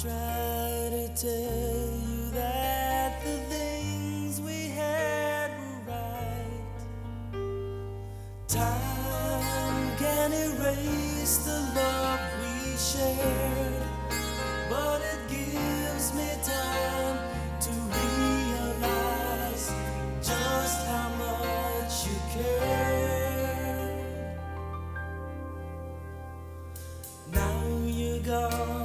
try to tell you that the things we had were right. Time can erase the love we shared, but it gives me time to realize just how much you care. Now you're gone,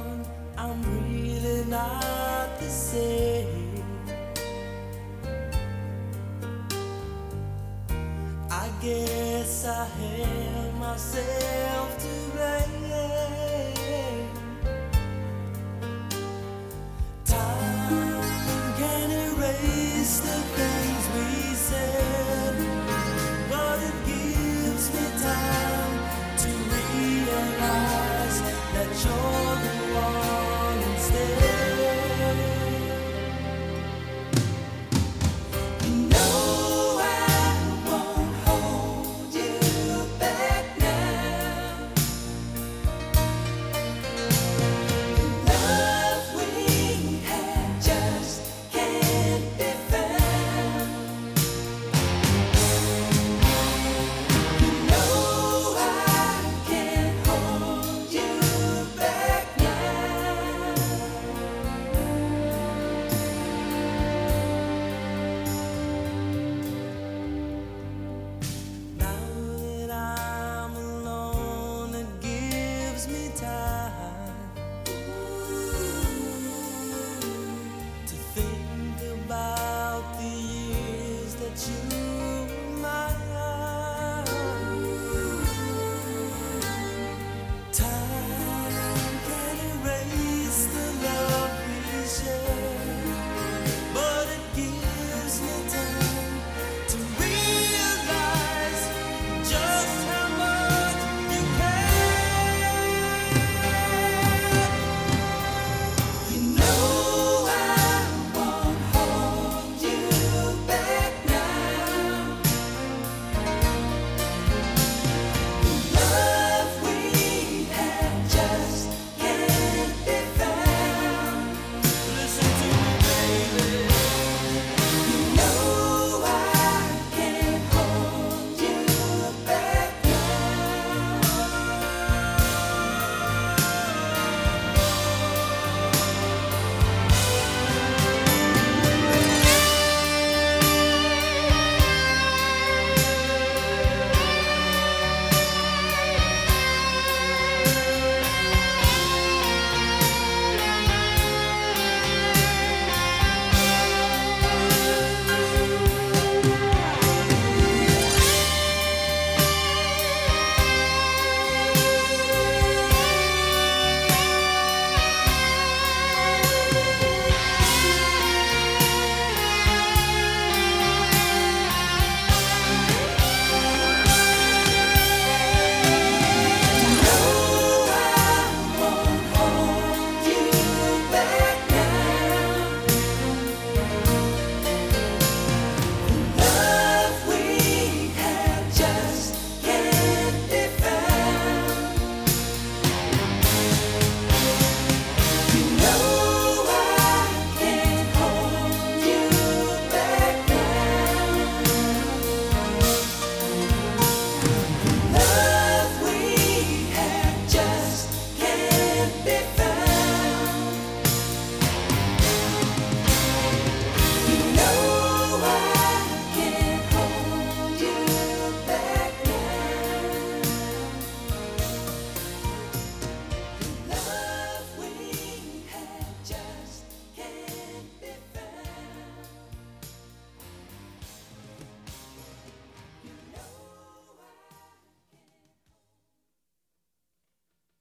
same. I guess I have myself to blame.